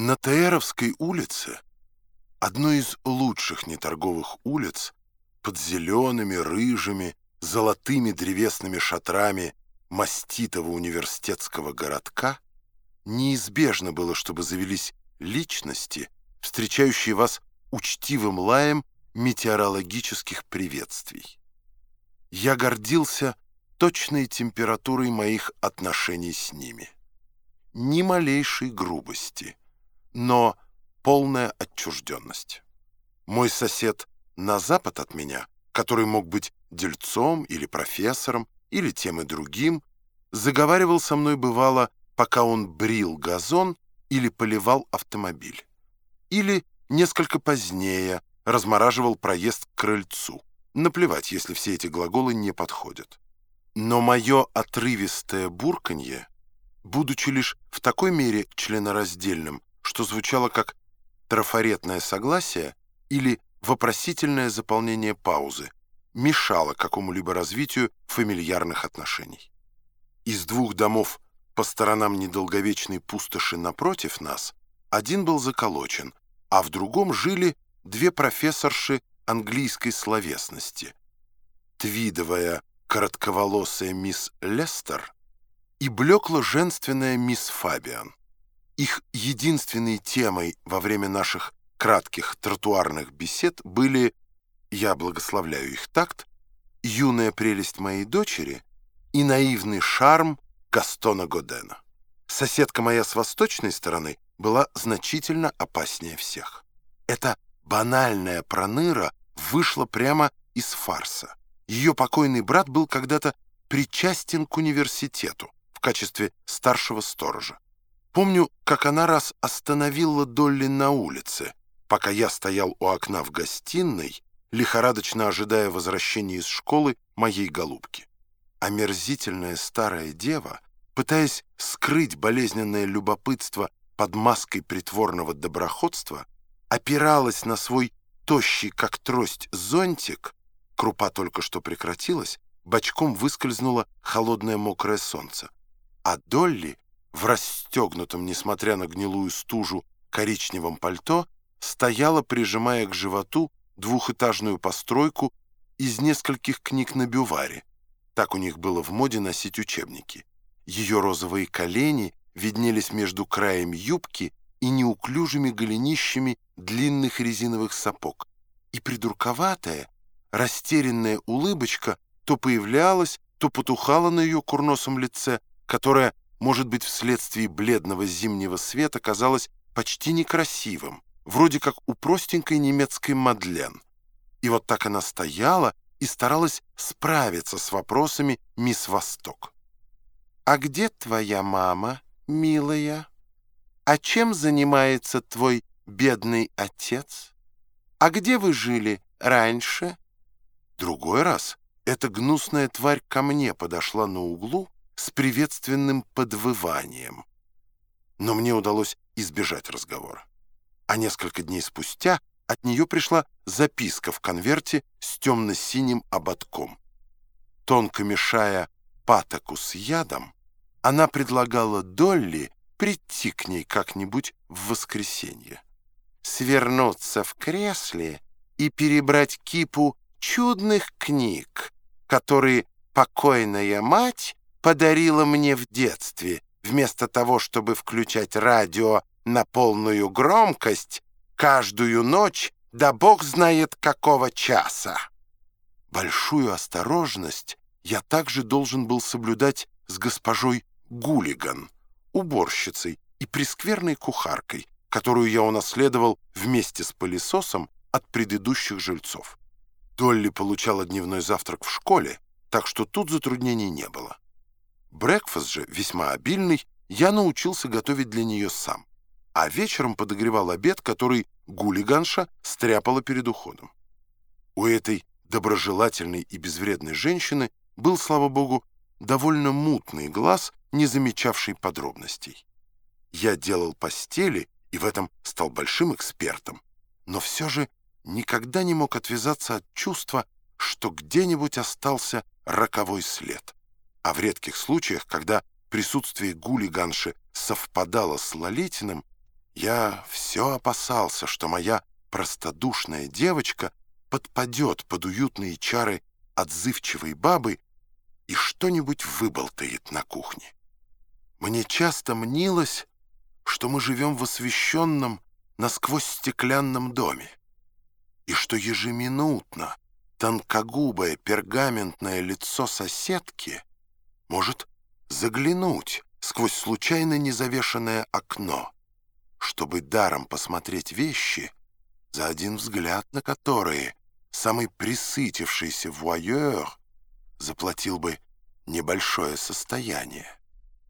На Таэровской улице, одной из лучших неторговых улиц, под зелеными, рыжими, золотыми древесными шатрами маститого университетского городка, неизбежно было, чтобы завелись личности, встречающие вас учтивым лаем метеорологических приветствий. Я гордился точной температурой моих отношений с ними. Ни малейшей грубости, но полная отчужденность. Мой сосед на запад от меня, который мог быть дельцом или профессором, или тем и другим, заговаривал со мной бывало, пока он брил газон или поливал автомобиль. Или несколько позднее размораживал проезд к крыльцу. Наплевать, если все эти глаголы не подходят. Но мое отрывистое бурканье, будучи лишь в такой мере членораздельным, что звучало как трафаретное согласие или вопросительное заполнение паузы, мешало какому-либо развитию фамильярных отношений. Из двух домов по сторонам недолговечной пустоши напротив нас один был заколочен, а в другом жили две профессорши английской словесности. Твидовая коротковолосая мисс Лестер и блекло-женственная мисс Фабиан. Их единственной темой во время наших кратких тротуарных бесед были, я благословляю их такт, юная прелесть моей дочери и наивный шарм Гастона Годена. Соседка моя с восточной стороны была значительно опаснее всех. Эта банальная проныра вышла прямо из фарса. Ее покойный брат был когда-то причастен к университету в качестве старшего сторожа. Помню, как она раз остановила Долли на улице, пока я стоял у окна в гостиной, лихорадочно ожидая возвращения из школы моей голубки. Омерзительная старая дева, пытаясь скрыть болезненное любопытство под маской притворного доброходства, опиралась на свой тощий, как трость, зонтик, крупа только что прекратилась, бочком выскользнуло холодное мокрое солнце. А Долли в расстегнутом, несмотря на гнилую стужу, коричневом пальто стояла, прижимая к животу двухэтажную постройку из нескольких книг на бюваре. Так у них было в моде носить учебники. Ее розовые колени виднелись между краем юбки и неуклюжими голенищами длинных резиновых сапог. И придурковатая, растерянная улыбочка то появлялась, то потухала на ее курносом лице, которое, может быть, вследствие бледного зимнего света казалось почти некрасивым, вроде как у простенькой немецкой Мадлен. И вот так она стояла и старалась справиться с вопросами мисс Восток. «А где твоя мама, милая? А чем занимается твой бедный отец? А где вы жили раньше?» Другой раз эта гнусная тварь ко мне подошла на углу с приветственным подвыванием. Но мне удалось избежать разговора. А несколько дней спустя от нее пришла записка в конверте с темно-синим ободком. Тонко мешая патоку с ядом, она предлагала Долли прийти к ней как-нибудь в воскресенье, свернуться в кресле и перебрать кипу чудных книг, которые покойная мать подарила мне в детстве, вместо того, чтобы включать радио на полную громкость каждую ночь, да бог знает какого часа. Большую осторожность я также должен был соблюдать с госпожой Гулиган, уборщицей и прескверной кухаркой, которую я унаследовал вместе с пылесосом от предыдущих жильцов. Долли получала дневной завтрак в школе, так что тут затруднений не было. Брекфаст же, весьма обильный, я научился готовить для нее сам, а вечером подогревал обед, который гулиганша стряпала перед уходом. У этой доброжелательной и безвредной женщины был, слава богу, довольно мутный глаз, не замечавший подробностей. Я делал постели и в этом стал большим экспертом, но все же никогда не мог отвязаться от чувства, что где-нибудь остался роковой след. А в редких случаях, когда присутствие гулиганши совпадало с Лолетиным, Я все опасался, что моя простодушная девочка подпадет под уютные чары отзывчивой бабы и что-нибудь выболтает на кухне. Мне часто мнилось, что мы живем в освещенном, насквозь стеклянном доме, и что ежеминутно тонкогубое пергаментное лицо соседки может заглянуть сквозь случайно незавешенное окно, чтобы даром посмотреть вещи, за один взгляд на которые самый присытившийся вуайер заплатил бы небольшое состояние.